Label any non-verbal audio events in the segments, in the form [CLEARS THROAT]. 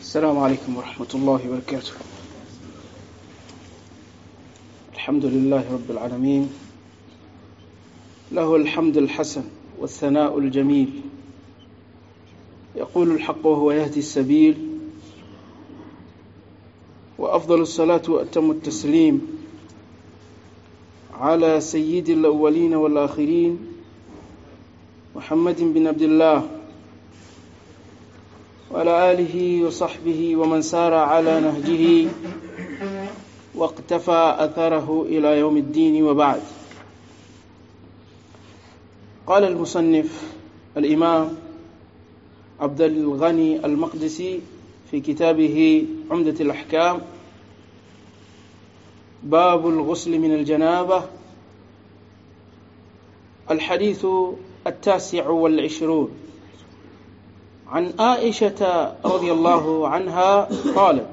السلام عليكم ورحمة الله وبركاته. الحمد لله رب العالمين. له الحمد الحسن والثناء الجميل. يقول الحق وهو يهدي السبيل. وأفضل الصلاة وأتم التسليم على سيد الأولين والآخرين محمد بن عبد الله وعلى آله وصحبه ومن سار على نهجه واقتفى أثره إلى يوم الدين وبعد. قال المصنف الإمام عبد الغني المقدسي في كتابه عمدة الأحكام باب الغسل من الجنابة. الحديث التاسع والعشرون. عن عائشة رضي الله عنها قالت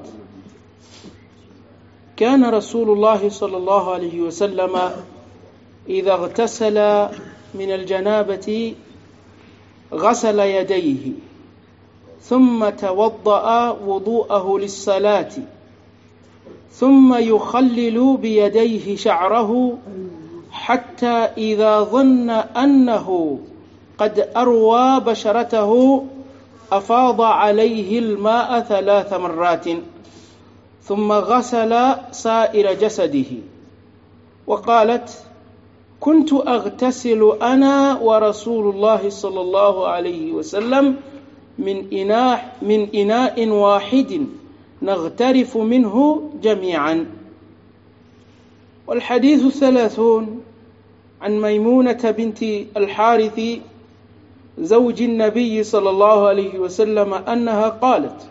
كان رسول الله صلى الله عليه وسلم إذا اغتسل من الجنابة غسل يديه ثم توضأ وضوءه للصلاة ثم يخلل بيديه شعره حتى إذا ظن أنه قد أروى بشرته أفاض عليه الماء ثلاث مرات ثم غسل سائر جسده. وقالت كنت أغتسل أنا ورسول الله صلى الله عليه وسلم من إناء من إناء واحد نغترف منه جميعا. والحديث الثلاثون عن ميمونة بنت الحارث زوج النبي صلى الله عليه وسلم أنها قالت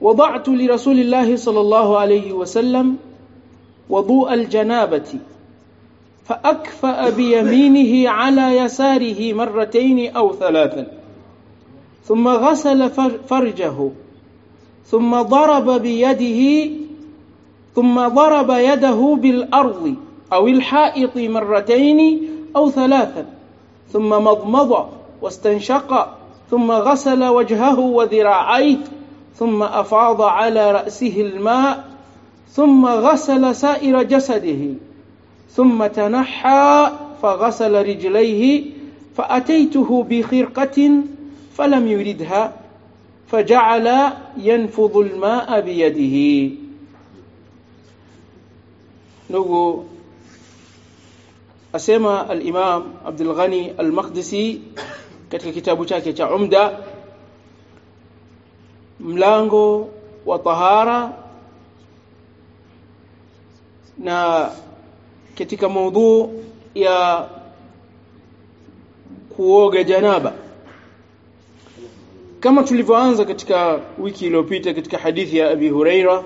وضعت لرسول الله صلى الله عليه وسلم وضوء الجنابة فأكفأ بيمينه على يساره مرتين أو ثلاثا ثم غسل فرجه ثم ضرب بيده ثم ضرب يده بالأرض أو الحائط مرتين أو ثلاثا. ثم مضمض واستنشق ثم غسل وجهه وذراعيه ثم أفاض على رأسه الماء ثم غسل سائر جسده ثم تنحى فغسل رجليه فأتيته بخرقة فلم يردها فجعل ينفض الماء بيده. نقول asema al-Imam Abdul Ghani al-Maqdisi katika kitabu chake cha Umda mlango wa tahara na katika maudhu ya kuoga janaba. Kama tulivyoanza katika wiki iliyopita katika hadithi ya Abi Huraira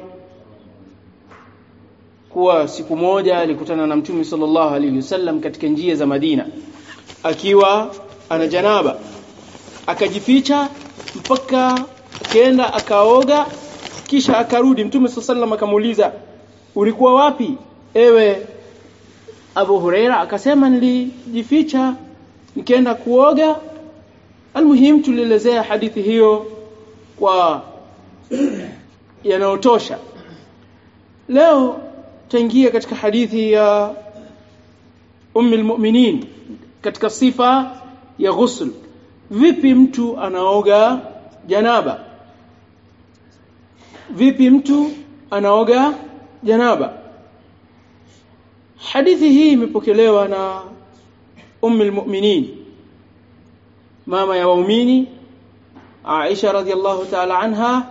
kuwa siku moja alikutana na Mtume sallallahu alaihi wasallam katika njia za Madina. Akiwa ana janaba akajificha mpaka akaenda akaoga kisha akarudi. Mtume sallallahu alaihi akamuuliza ulikuwa wapi ewe Abu Huraira? Akasema nilijificha nikaenda kuoga. Almuhim tulielezea hadithi hiyo kwa [CLEARS THROAT] yanayotosha. Leo tutaingia katika hadithi ya ummul mu'minin katika sifa ya ghusl. Vipi mtu anaoga janaba? Vipi mtu anaoga janaba? Hadithi hii imepokelewa na ummul mu'minin mama ya waumini Aisha radhiallahu ta'ala anha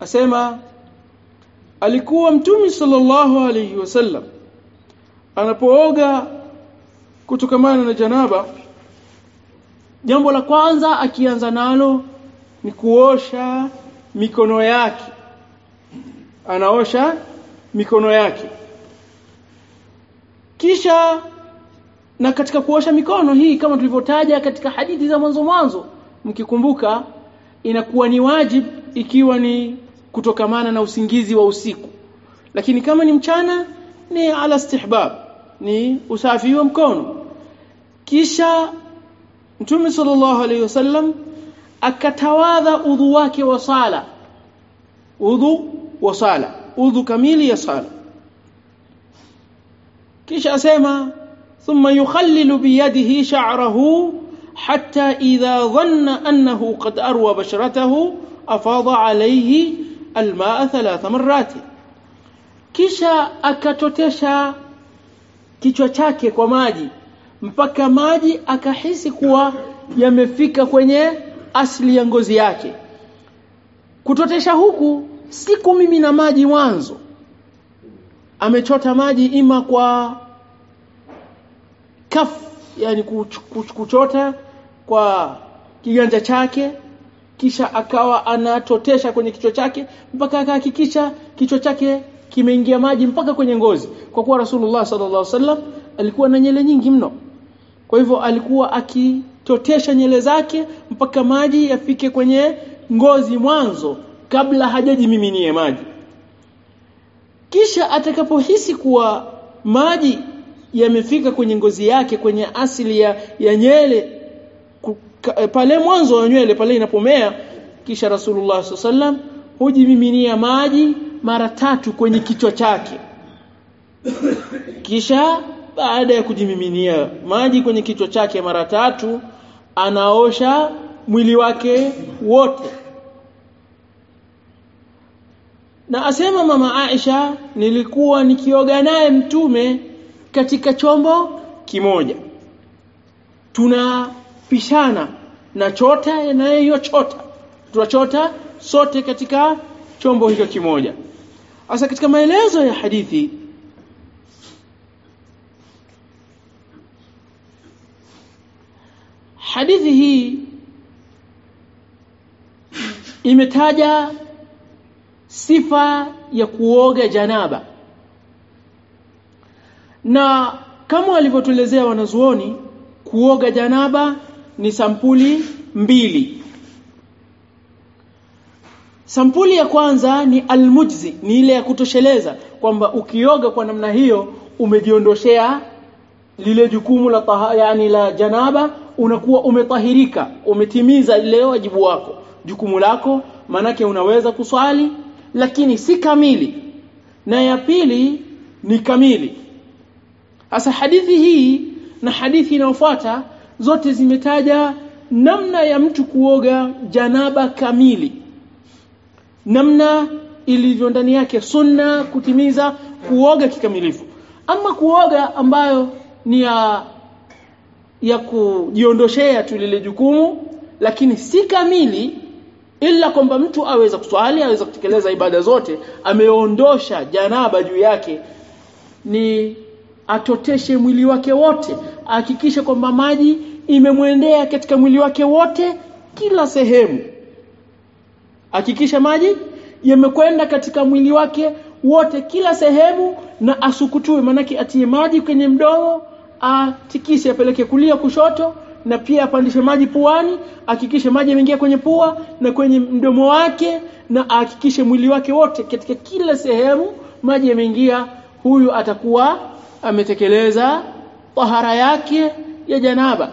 asema alikuwa mtume sallallahu alayhi wasallam. Anapooga kutokamana na janaba jambo la kwanza akianza nalo ni kuosha mikono yake. Anaosha mikono yake. Kisha na katika kuosha mikono hii kama tulivyotaja katika hadithi za mwanzo mwanzo mkikumbuka inakuwa ni wajib ikiwa ni kutokamana na usingizi wa usiku. Lakini kama ni mchana ni ala istihbab ni usafi wa mkono. Kisha Mtume sallallahu alaihi wasallam akatawadha udhu wake wa sala. Udhu wa sala. Udhu kamili ya sala. Kisha asema thumma yukhallilu biyadihi sha'rahu hatta idha dhanna annahu qad arwa basharatahu afadha alayhi almaa thalatha marrat kisha akatotesha kichwa chake kwa maji mpaka maji akahisi kuwa yamefika kwenye asili ya ngozi yake. Kutotesha huku siku mimi na maji mwanzo. Amechota maji ima kwa kaf yani kuchota kwa kiganja chake kisha akawa anatotesha kwenye kichwa chake mpaka akahakikisha kichwa chake kimeingia maji mpaka kwenye ngozi. Kwa kuwa Rasulullah sallallahu alaihi wasallam alikuwa na nyele nyingi mno. Kwa hivyo alikuwa akitotesha nyele zake mpaka maji yafike kwenye ngozi mwanzo kabla hajajimiminie maji. Kisha atakapohisi kuwa maji yamefika kwenye ngozi yake kwenye asili ya, ya nyele pale mwanzo wa nywele pale inapomea kisha Rasulullah sallam hujimiminia maji mara tatu kwenye kichwa chake. Kisha baada ya kujimiminia maji kwenye kichwa chake mara tatu anaosha mwili wake wote. Na asema mama Aisha nilikuwa nikioga naye mtume katika chombo kimoja tunapishana na chota na hiyo chota tunachota sote katika chombo hicho kimoja. Sasa katika maelezo ya hadithi hadithi hii imetaja sifa ya kuoga janaba. Na kama walivyotuelezea wanazuoni kuoga janaba ni sampuli mbili. Sampuli ya kwanza ni almujzi ni ile ya kutosheleza kwamba ukioga kwa namna hiyo umejiondoshea lile jukumu la taha, yani la janaba unakuwa umetahirika umetimiza ile wajibu wako jukumu lako manake unaweza kuswali lakini si kamili. Na ya pili ni kamili. Sasa hadithi hii na hadithi inayofuata zote zimetaja namna ya mtu kuoga janaba kamili. Namna ilivyo ndani yake sunna kutimiza kuoga kikamilifu. Ama kuoga ambayo ni ya ya kujiondoshea tu lile jukumu lakini si kamili ila kwamba mtu aweza kuswali aweza kutekeleza ibada zote ameondosha janaba juu yake. Ni atoteshe mwili wake wote ahakikishe kwamba maji imemwendea katika mwili wake wote kila sehemu. Hakikisha maji yamekwenda katika mwili wake wote kila sehemu na asukutue manake atie maji kwenye mdomo atikise apeleke kulia kushoto na pia apandishe maji puani hakikishe maji yameingia kwenye pua na kwenye mdomo wake na ahakikishe mwili wake wote katika kila sehemu maji yameingia huyu atakuwa ametekeleza tahara yake ya janaba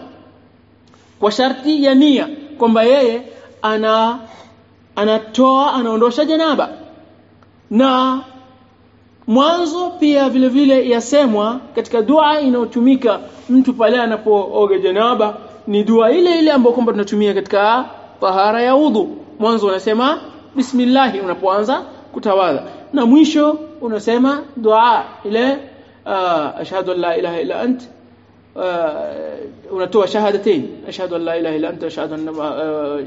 kwa sharti ya nia kwamba yeye ana anatoa anaondosha janaba. Na mwanzo pia vile vile yasemwa katika dua inayotumika mtu pale anapooga janaba ni dua ile ile ambayo kwamba tunatumia katika tahara ya udhu mwanzo unasema bismillah unapoanza kutawadha na mwisho unasema dua ile آه، أشهد أن لا إله إلا أنت. آه، ونتوها شهادتين. أشهد أن لا إله إلا أنت أشهد أن آه،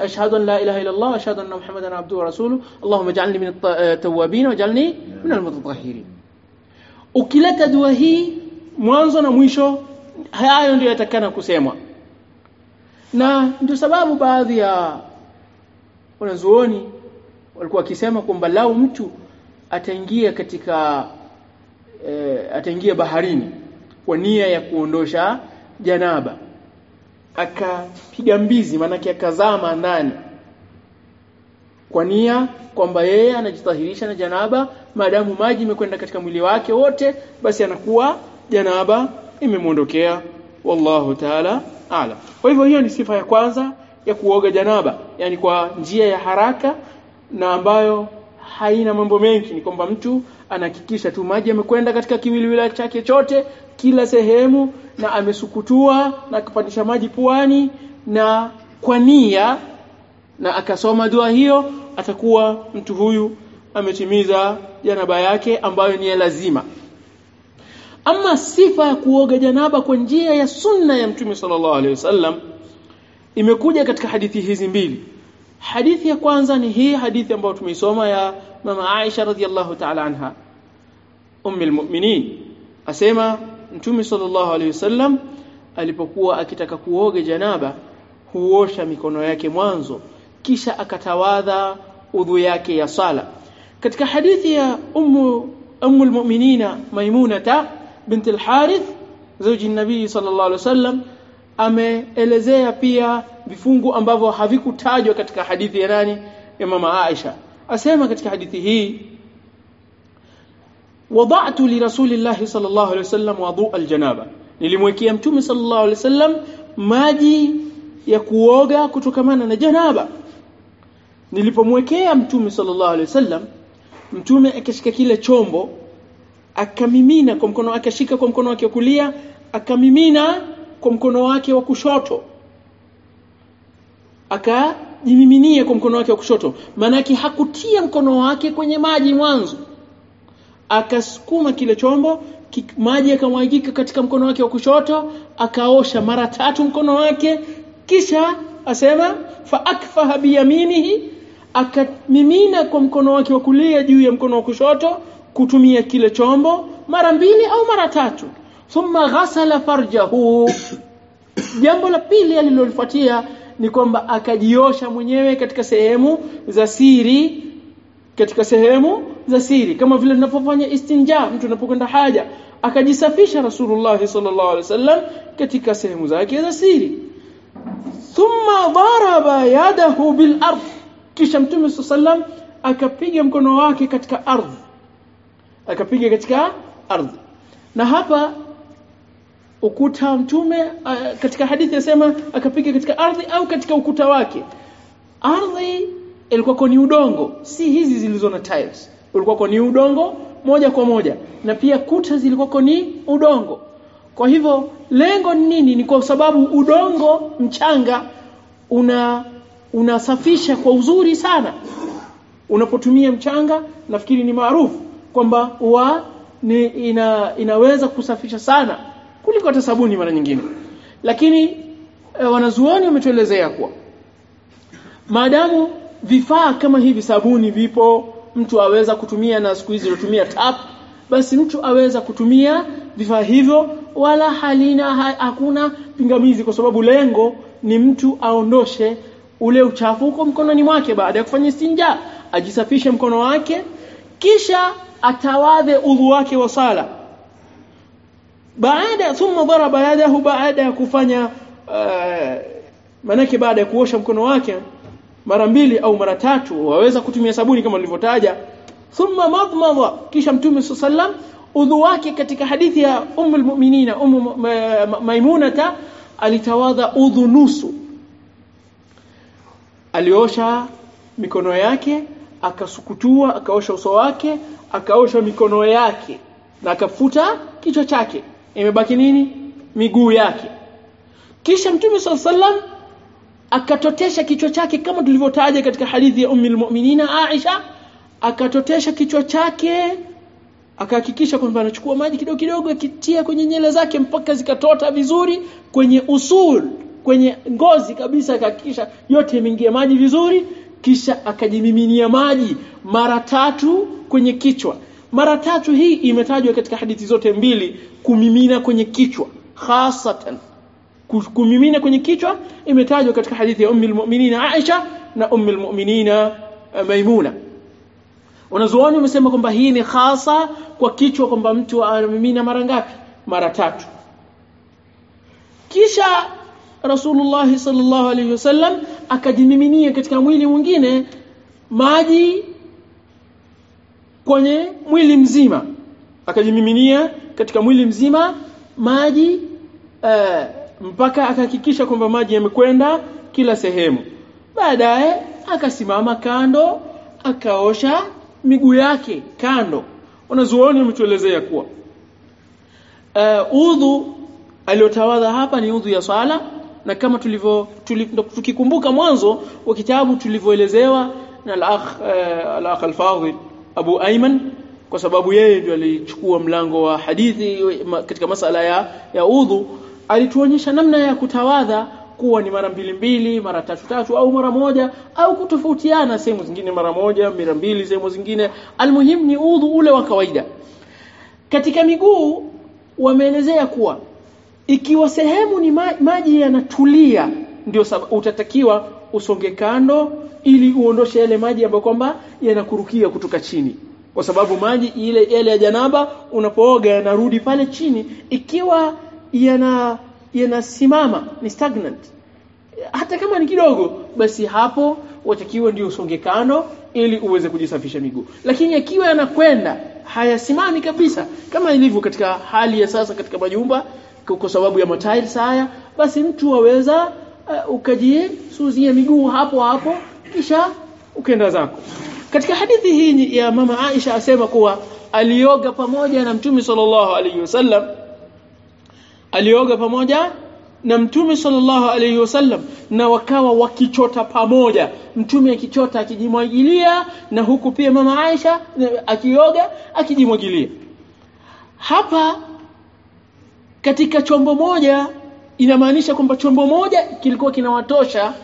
أشهد أن لا إله إلا الله أشهد أن محمدا عبده ورسوله. اللهم اجعلني من التوابين واجعلني من المتطهرين. وكلتا دوهي mwanzo na mwisho. hayo ndio yatakana kusemwa na سبابو sababu baadhi ya walikuwa wakisema kwamba lau mtu ataingia katika e, ataingia baharini kwa nia ya kuondosha janaba akapiga mbizi maanake akazama ndani kwa nia kwamba yeye anajitahirisha na janaba maadamu maji imekwenda katika mwili wake wote basi anakuwa janaba imemwondokea. Wallahu ta'ala ala kwa hivyo hiyo ni sifa ya kwanza ya kuoga janaba yani kwa njia ya haraka na ambayo haina mambo mengi. Ni kwamba mtu anahakikisha tu maji yamekwenda katika kiwiliwili chake chote kila sehemu na amesukutua na akapandisha maji puani na kwa nia na akasoma dua hiyo atakuwa mtu huyu ametimiza janaba yake ambayo ni ya lazima. Ama sifa ya kuoga janaba kwa njia ya sunna ya mtume sallallahu alaihi wasallam imekuja katika hadithi hizi mbili hadithi ya kwanza ni hii hadithi ambayo tumeisoma ya mama Aisha radhiallahu ta'ala anha. Ummi almu'minin asema mtume sallallahu alayhi wasallam alipokuwa akitaka kuoga janaba huosha mikono yake mwanzo kisha akatawadha udhu yake ya sala. Katika hadithi ya ummu ummu almu'minina maimunata bint alharith zawji nabii sallallahu alayhi wasallam ameelezea pia vifungu ambavyo havikutajwa katika hadithi ya nani? Ya mama Aisha. Asema katika hadithi hii wada'tu li rasulillahi sallallahu alaihi wasallam wudu aljanaba. Nilimwekea mtume sallallahu alaihi wasallam maji ya kuoga kutokamana na janaba. Nilipomwekea mtume sallallahu alaihi wasallam mtume akashika kile chombo akamimina kwa mkono wake akashika kwa mkono wake wa kulia akamimina kwa mkono wake wa kushoto akajimiminia kwa mkono wake wa kushoto. Maanake hakutia mkono wake kwenye maji mwanzo. Akasukuma kile chombo maji yakamwagika katika mkono wake wa kushoto akaosha mara tatu mkono wake kisha asema fa akfaha biyaminihi akamimina kwa mkono wake wa kulia juu ya mkono wa kushoto kutumia kile chombo mara mbili au mara tatu. Thumma ghasala farjahu. [COUGHS] Jambo la pili alilolifuatia ni kwamba akajiosha mwenyewe katika sehemu za siri katika sehemu za siri. Kama vile tunapofanya istinja mtu anapokwenda haja akajisafisha Rasulullah sallallahu alaihi wasallam katika sehemu zake za siri. Thumma daraba yadahu bil ardh. Kisha mtume sallam akapiga mkono wake katika ardhi. Akapiga katika ardhi. Na hapa ukuta mtume uh, katika hadithi yasema akapiga katika ardhi au katika ukuta wake. Ardhi ilikuwa ni udongo si hizi zilizo na tiles. Ulikuwa ni udongo moja kwa moja na pia kuta zilikuwa ni udongo. Kwa hivyo lengo ni nini? Ni kwa sababu udongo mchanga una unasafisha kwa uzuri sana. Unapotumia mchanga nafikiri ni maarufu kwamba wa ni ina, inaweza kusafisha sana kuliko hata sabuni mara nyingine. Lakini e, wanazuoni wametuelezea kuwa maadamu vifaa kama hivi sabuni vipo mtu aweza kutumia na siku hizi tunatumia tap basi mtu aweza kutumia vifaa hivyo wala halina ha, hakuna pingamizi kwa sababu lengo ni mtu aondoshe ule uchafu huko mkononi mwake baada ya kufanya istinja ajisafishe mkono wake kisha atawadhe udhu wake wa sala baada thumma daraba yadahu baada ya kufanya uh, manake baada ya kuosha mkono wake mara mbili au mara tatu waweza kutumia sabuni kama nilivyotaja. Thumma madmadha kisha mtume sallam udhu wake katika hadithi ya ummul mu'minina ummu maimunata alitawadha udhu nusu. Aliosha mikono yake akasukutua akaosha uso wake akaosha mikono yake na akafuta kichwa chake imebaki nini? Miguu yake. Kisha mtume sallam akatotesha kichwa chake kama tulivyotaja katika hadithi ya ummi almu'minina Aisha akatotesha kichwa chake akahakikisha kwamba anachukua maji kidogo kidogo akitia kwenye nyele zake mpaka zikatota vizuri kwenye usul kwenye ngozi kabisa akahakikisha yote imeingia maji vizuri. Kisha akajimiminia maji mara tatu kwenye kichwa mara tatu hii imetajwa katika hadithi zote mbili kumimina kwenye kichwa hasatan kumimina kwenye kichwa imetajwa katika hadithi ya ummul mu'minin Aisha na ummul mu'minin Maimuna. Wanazuoni wamesema kwamba hii ni hasa kwa kichwa kwamba mtu anamimina mara ngapi? Mara tatu. Kisha Rasulullah sallallahu alaihi wasallam akajimiminia katika mwili mwingine maji kwenye mwili mzima. Akajimiminia katika mwili mzima maji uh, mpaka akahakikisha kwamba maji yamekwenda kila sehemu. Baadaye akasimama kando akaosha miguu yake kando. Wanazuoni wametuelezea kuwa uh, udhu aliyotawadha hapa ni udhu ya swala na kama tulivyo tukikumbuka mwanzo wa kitabu tulivyoelezewa na al-akh uh, al-akh al-fadhil Abu Ayman kwa sababu yeye ndio alichukua mlango wa hadithi katika masala ya ya udhu alituonyesha namna ya kutawadha kuwa ni mara mbili mbili mara tatu tatu au mara moja au kutofautiana sehemu zingine mara moja mara mbili sehemu zingine. Almuhimu ni udhu ule wa kawaida. Katika miguu wameelezea kuwa ikiwa sehemu ni ma maji yanatulia ndio utatakiwa usonge kando ili uondoshe yale maji ambayo kwamba yanakurukia kutoka chini. Kwa sababu maji ile yale ya janaba unapooga yanarudi pale chini. Ikiwa yana yanasimama ni stagnant. Hata kama ni kidogo basi hapo watakiwa ndio usonge kando ili uweze kujisafisha miguu. Lakini akiwa yanakwenda hayasimami kabisa. Kama ilivyo katika hali ya sasa katika majumba kwa sababu ya matairi haya basi mtu waweza uh, ukajisuzia miguu hapo hapo kisha ukenda zako. Katika hadithi hii ya mama Aisha asema kuwa alioga pamoja na mtume sallallahu alaihi wasallam. Alioga pamoja na mtume sallallahu alaihi wasallam na wakawa wakichota pamoja. Mtume akichota akijimwagilia na huku pia mama Aisha akioga akijimwagilia. Hapa katika chombo moja inamaanisha kwamba chombo moja kilikuwa kinawatosha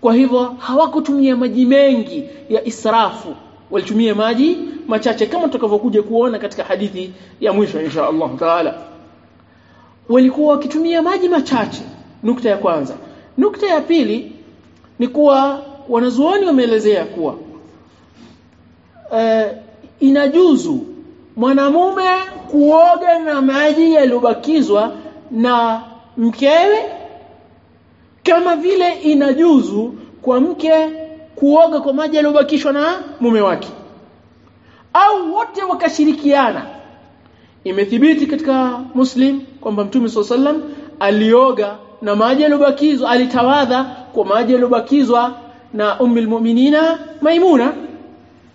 kwa hivyo hawakutumia maji mengi ya israfu. Walitumia maji machache kama tutakavyokuja kuona katika hadithi ya mwisho insha Allah taala. Walikuwa wakitumia maji machache nukta ya kwanza. Nukta ya pili ni kuwa wanazuoni wameelezea kuwa uh, inajuzu mwanamume kuoga na maji yaliyobakizwa na mkewe kama vile inajuzu kwa mke kuoga kwa maji yaliyobakishwa na mume wake. Au wote wakashirikiana. Imethibiti katika muslim kwamba mtume sallam alioga na maji yaliyobakizwa alitawadha kwa maji yaliyobakizwa na ummul mu'minina maimuna.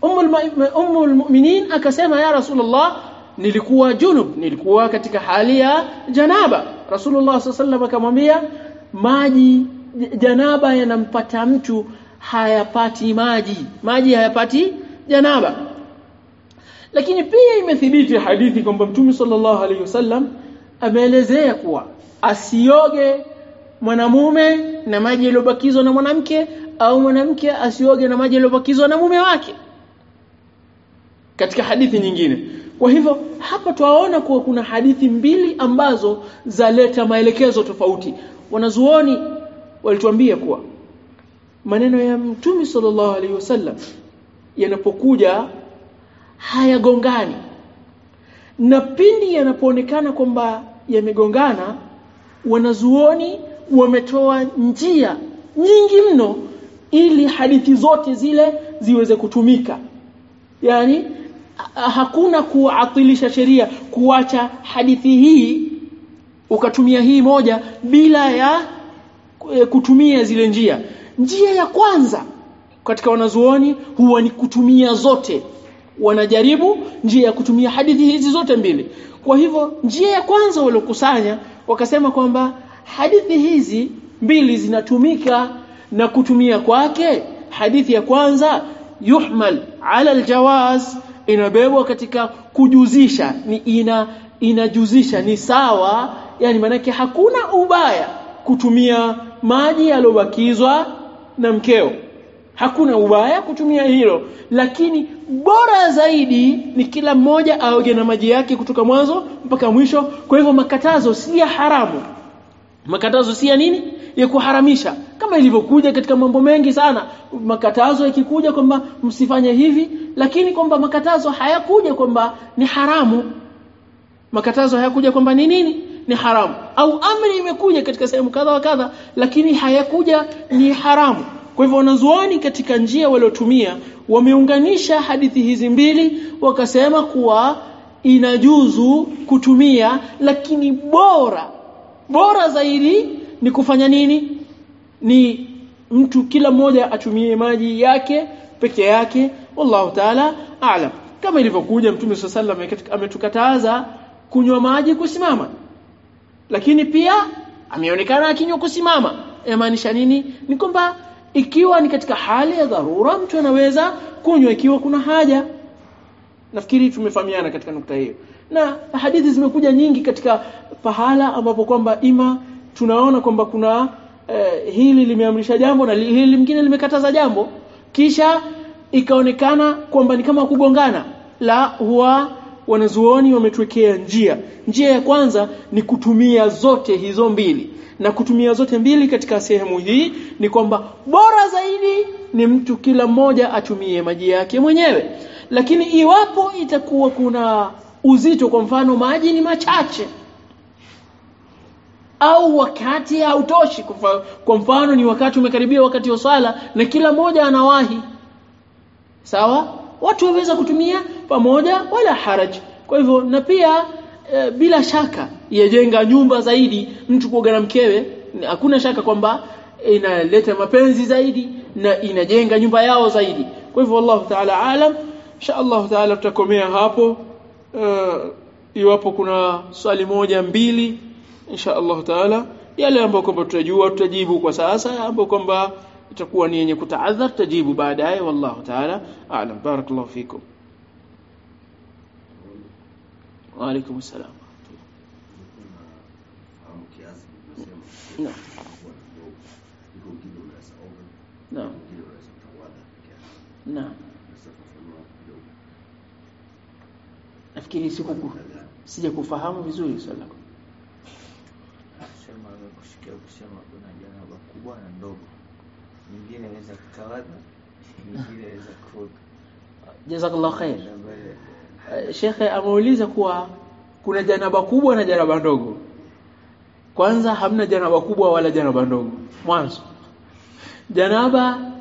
Ummul ummul mu'minin akasema ya rasulullah nilikuwa junub nilikuwa katika hali ya janaba rasulullah SAW akamwambia maji janaba yanampata mtu hayapati maji. Maji hayapati janaba. Lakini pia imethibiti hadithi kwamba mtume sallallahu alaihi wasallam ameelezea kuwa asioge mwanamume na maji yaliyobakizwa na mwanamke au mwanamke asioge na maji yaliyobakizwa na mume wake. Katika hadithi nyingine kwa hivyo hapa twaona kuwa kuna hadithi mbili ambazo zaleta maelekezo tofauti. Wanazuoni walituambia kuwa maneno ya mtume sallallahu alaihi wasallam yanapokuja hayagongani. Na pindi yanapoonekana kwamba yamegongana wanazuoni wametoa njia nyingi mno ili hadithi zote zile ziweze kutumika. Yani hakuna kuatilisha sheria kuacha hadithi hii ukatumia hii moja bila ya kutumia zile njia. Njia ya kwanza katika wanazuoni huwa ni kutumia zote. Wanajaribu njia ya kutumia hadithi hizi zote mbili. Kwa hivyo njia ya kwanza waliokusanya wakasema kwamba hadithi hizi mbili zinatumika na kutumia kwake. Hadithi ya kwanza yuhmal ala aljawaz inabebwa katika kujuzisha ni ina inajuzisha ni sawa yani manake hakuna ubaya kutumia maji yaliyobakizwa na mkeo. Hakuna ubaya kutumia hilo. Lakini bora zaidi ni kila mmoja aoge na maji yake kutoka mwanzo mpaka mwisho. Kwa hivyo makatazo si ya haramu. Makatazo si ya nini? Ya kuharamisha kama ilivyokuja katika mambo mengi sana makatazo yakikuja kwamba msifanye hivi lakini kwamba makatazo hayakuja kwamba ni haramu. Makatazo hayakuja kwamba ni nini? Ni haramu. Au amri imekuja katika sehemu kadha wa kadha lakini hayakuja ni haramu. Kwa hivyo wanazuoni katika njia waliotumia wameunganisha hadithi hizi mbili wakasema kuwa inajuzu kutumia lakini bora bora zaidi ni kufanya nini ni mtu kila mmoja atumie maji yake peke yake. Wallahu taala aalam kama ilivyokuja mtume sallallahu alayhi wasallam ametukataza kunywa maji kusimama. Lakini pia ameonekana akinywa kusimama. Inamaanisha nini? Ni kwamba ikiwa ni katika hali ya dharura mtu anaweza kunywa ikiwa kuna haja. Nafikiri tumefahamiana katika nukta hiyo. Na hadithi zimekuja nyingi katika pahala ambapo kwamba ima tunaona kwamba kuna eh, hili limeamrisha jambo na hili lingine limekataza jambo. Kisha ikaonekana kwamba ni kama kugongana. La huwa wanazuoni wametwekea njia. Njia ya kwanza ni kutumia zote hizo mbili. Na kutumia zote mbili katika sehemu hii ni kwamba bora zaidi ni mtu kila mmoja atumie maji yake mwenyewe. Lakini iwapo itakuwa kuna uzito kwa mfano maji ni machache au wakati hautoshi. Kwa mfano ni wakati umekaribia wakati wa swala na kila mmoja anawahi. Sawa? Watu waweza kutumia pamoja wala haraj. Kwa hivyo na pia e, bila shaka yajenga nyumba zaidi. Mtu kuoga na mkewe hakuna shaka kwamba inaleta mapenzi zaidi na inajenga nyumba yao zaidi. Kwa hivyo wallahu ta'ala alam. Insha Allah ta'ala tutakomea hapo. Uh, iwapo kuna swali moja mbili insha Allah ta'ala yale ambayo kwamba tutajua tutajibu kwa sasa ambayo kwamba itakuwa ni yenye kutaadhar tutajibu baadaye wallahu ta'ala a'lam barakallahu fikum wa alaykum assalam Naam. Naam. Nafikiri siku sija kufahamu vizuri swali lako. Sema kushikia kusema kuna janaba kubwa na ndogo. Nyingine inaweza kutawadha, nyingine inaweza kuoga. Jazakallahu khair. Uh, Shekhe ameuliza kuwa kuna janaba kubwa na janaba ndogo. Kwanza hamna janaba kubwa wala janaba ndogo. Mwanzo. Janaba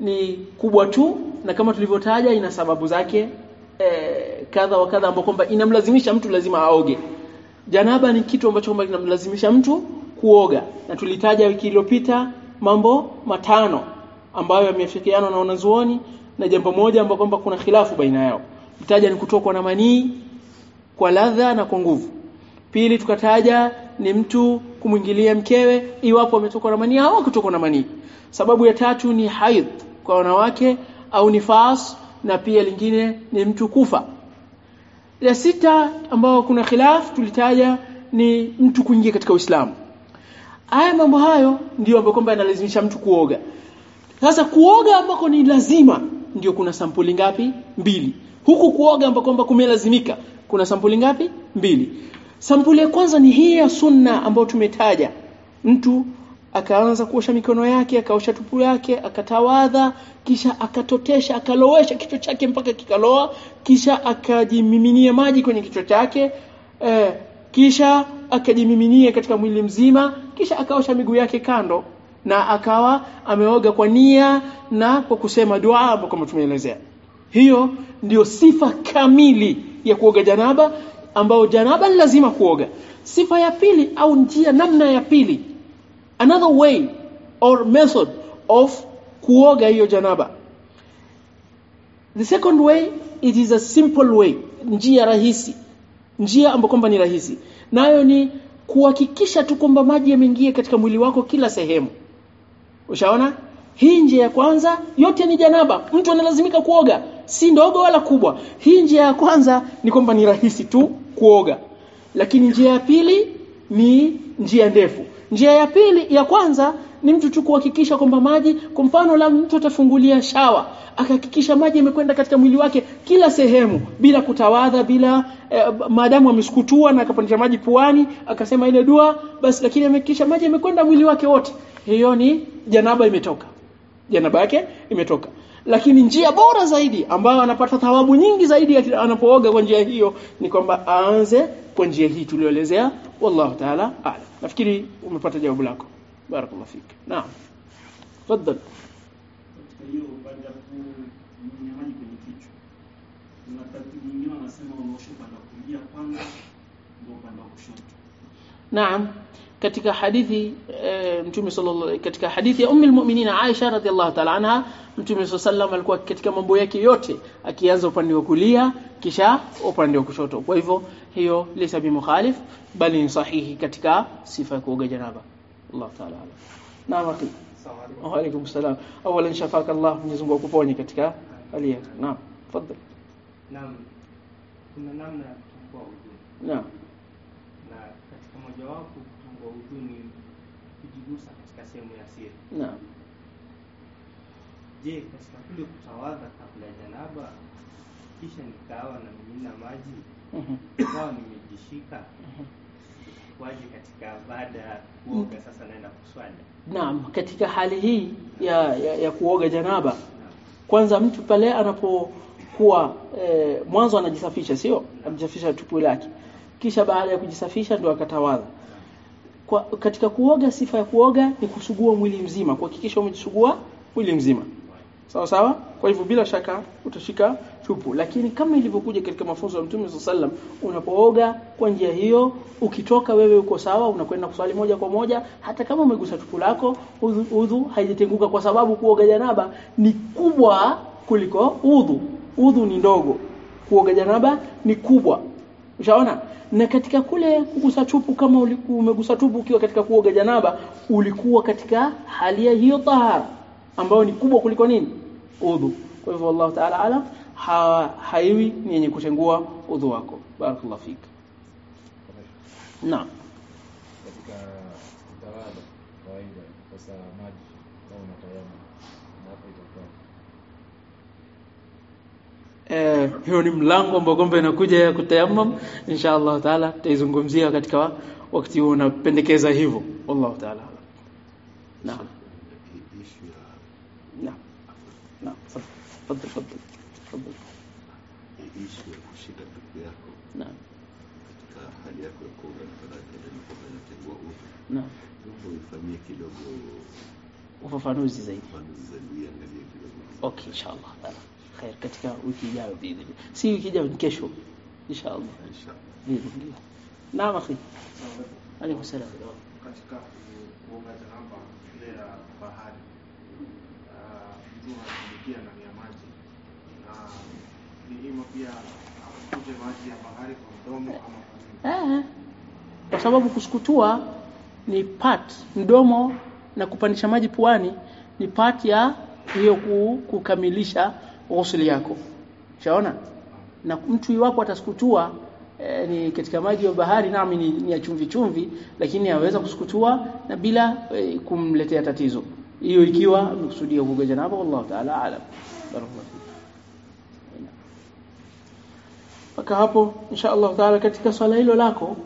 ni kubwa tu na kama tulivyotaja ina sababu zake eh, kadha wa kadha ambapo kwamba inamlazimisha mtu lazima aoge. Janaba ni kitu ambacho kwamba kinamlazimisha mtu kuoga na tulitaja wiki iliyopita mambo matano ambayo yameafikiana na wanazuoni na jambo moja ambalo kwamba kuna khilafu baina yao. Tutaja ni kutokwa na manii kwa ladha na kwa nguvu. Pili tukataja ni mtu kumwingilia mkewe iwapo ametokwa na manii au kutokwa na manii. Sababu ya tatu ni haidh kwa wanawake au nifas na pia lingine ni mtu kufa. Ya sita ambao kuna khilaf tulitaja ni mtu kuingia katika Uislamu. Haya mambo hayo ndio ambayo kwamba yanalazimisha mtu kuoga. Sasa kuoga ambako ni lazima ndio kuna sampuli ngapi? Mbili. Huku kuoga ambako kwamba kumelazimika kuna sampuli ngapi? Mbili. Sampuli ya kwanza ni hii ya sunna ambayo tumetaja. Mtu akaanza kuosha mikono yake, akaosha tupu yake, akatawadha, kisha akatotesha, akalowesha kichwa chake mpaka kikaloa, kisha akajimiminia maji kwenye kichwa chake, eh, kisha akajimiminia katika mwili mzima, kisha akaosha miguu yake kando na akawa ameoga kwa nia na kwa kusema dua hapo kama tumeelezea. Hiyo ndiyo sifa kamili ya kuoga janaba ambao janaba lazima kuoga. Sifa ya pili au njia namna ya pili another way or method of kuoga hiyo janaba. The second way it is a simple way. Njia rahisi. Njia ambayo kwamba ni rahisi. Nayo ni kuhakikisha tu kwamba maji yameingia katika mwili wako kila sehemu. Ushaona? Hii njia ya kwanza yote ni janaba. Mtu analazimika kuoga. Si ndogo wala kubwa. Hii njia ya kwanza ni kwamba ni rahisi tu kuoga. Lakini njia ya pili ni njia ndefu njia ya pili ya kwanza ni mtu tu kuhakikisha kwamba maji kwa mfano la mtu atafungulia shawa akahakikisha maji yamekwenda katika mwili wake kila sehemu bila kutawadha bila eh, maadamu amesukutua na akapandisha maji puani akasema ile dua basi lakini amehakikisha maji yamekwenda mwili wake wote. Hiyo ni janaba imetoka. Janaba yake imetoka lakini njia bora zaidi ambayo anapata thawabu nyingi zaidi anapooga kwa njia hiyo ni kwamba aanze kwa njia hii tulioelezea. Wallahu taala a'lam. Nafikiri umepata jawabu lako. Barakallahu fik. Naam. Tafadhali. Naam katika hadithi e, mtume sallallahu katika hadithi ya ummi almu'minin Aisha radhiallahu ta'ala anha mtume sallallahu alikuwa katika mambo yake yote akianza upande wa kulia kisha upande wa kushoto. Kwa hivyo hiyo laysa bimukhalif bali ni sahihi katika sifa ya kuoga janaba. Allah ta'ala naam akhi. Wa alaykum salam awalan shafaka Allah Mwenyezi Mungu akuponye katika hali yako naam tafadhali. Naam, kuna namna ya kuoga udhu naam. Na katika mojawapo udhu kujigusa katika sehemu ya siri. naam Je, katika kule kutawadha kabla ya janaba kisha nikawa na mimina maji Mhm. nimejishika waje katika baada ya kuoga sasa naenda kuswali. Naam, katika hali hii ya, ya, ya kuoga janaba, kwanza mtu pale anapokuwa e, mwanzo anajisafisha, sio anajisafisha tupu lake, kisha baada ya kujisafisha ndio akatawadha. Kwa, katika kuoga, sifa ya kuoga ni kusugua mwili mzima, kuhakikisha umejisugua mwili mzima, sawa sawa. Kwa hivyo bila shaka utashika chupu lakini kama ilivyokuja katika mafunzo ya Mtume sallam, unapooga kwa njia hiyo, ukitoka wewe uko sawa, unakwenda kuswali moja kwa moja, hata kama umegusa chupu lako, udhu, udhu haijatenguka, kwa sababu kuoga janaba ni kubwa kuliko udhu. Udhu ni ndogo, kuoga janaba ni kubwa. Ushaona? Na katika kule kugusa chupu kama ulikuwa umegusa chupu ukiwa katika kuoga janaba, ulikuwa katika hali ya hiyo tahara ambayo ni kubwa kuliko nini? Udhu. Kwa hivyo Allah Ta'ala ala ha, haiwi ni yenye kutengua udhu wako. Barakallahu fik. Naam. katika utawala kawaida sasa maji hiyo ni mlango ambao kwamba inakuja ya kutayammum insha Allah taala tutaizungumzia katika wakati huo unapendekeza hivyo wallahu taala naam naam naam tafadhali tafadhali tafadhali ishu ya kushika tupu yako naam katika hali yako ya kuoga na faraja ndani kwamba inatengua udhu naam naomba uifanyie kidogo ufafanuzi zaidi ufafanuzi zaidi uiangalie kidogo okay inshallah taala khair katika wiki ijayo biidhnillah si wiki ijayo ni kesho inshallah inshallah biidhnillah naam akhi salam katika ile ya bahari ah, mtu anaingia ndani ya maji na ni pia akuje maji ya bahari kwa mdomo ama Eh, kwa sababu kusukutua ni part mdomo na kupandisha maji puani ni part ya hiyo kukamilisha ghusli yako. Shaona na mtu iwapo atasukutua e, ni katika maji ya bahari nami ni, ni ya chumvi chumvi lakini aweza kusukutua na bila e, kumletea tatizo. Hiyo ikiwa amekusudia kuoga janaba wallahu ta'ala alam. Barakallahu mpaka hapo insha Allah taala katika swala hilo lako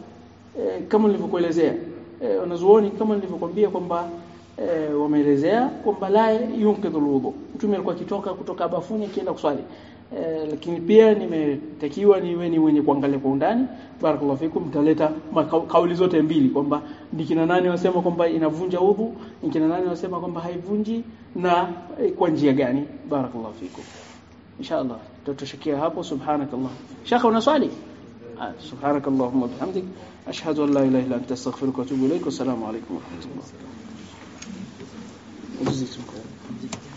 e, kama nilivyokuelezea e, wanazuoni kama nilivyokuambia kwamba e, wameelezea kwamba la yunkidhul wudu mtume alikuwa akitoka kutoka bafuni akienda kuswali. E, lakini pia nimetakiwa niwe ni mwenye kuangalia kwa undani. Barakallahu fikum mtaleta kauli zote mbili kwamba ni kina nani wasema kwamba inavunja udhu ni kina nani wasema kwamba haivunji na e, kwa njia gani? Barakallahu fikum. Inshallah tutashikia hapo. Subhanakallah. Shaka una swali? سبحانك subhanakallahumma bihamdik. Ashhadu an la ilaha illa anta astaghfiruka wa atubu ilaik wa assalamu alaykum Op de zitting.